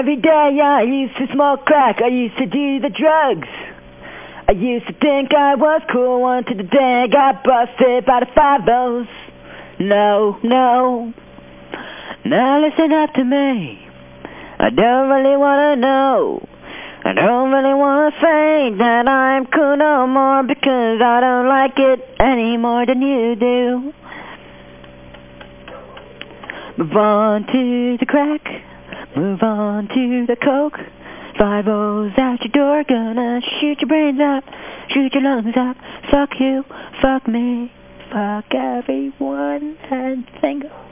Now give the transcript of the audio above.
Every day I used to smoke crack, I used to do the drugs. I used to think I was cool until the day I got busted by the five those. No, no. Now listen up to me. I don't really wanna know. I don't really wanna say that I'm cool no more because I don't like it any more than you do. Move on to the crack. Move on to the coke. Five O's out your door, gonna shoot your brains up, shoot your lungs up, fuck you, fuck me, fuck everyone, and single.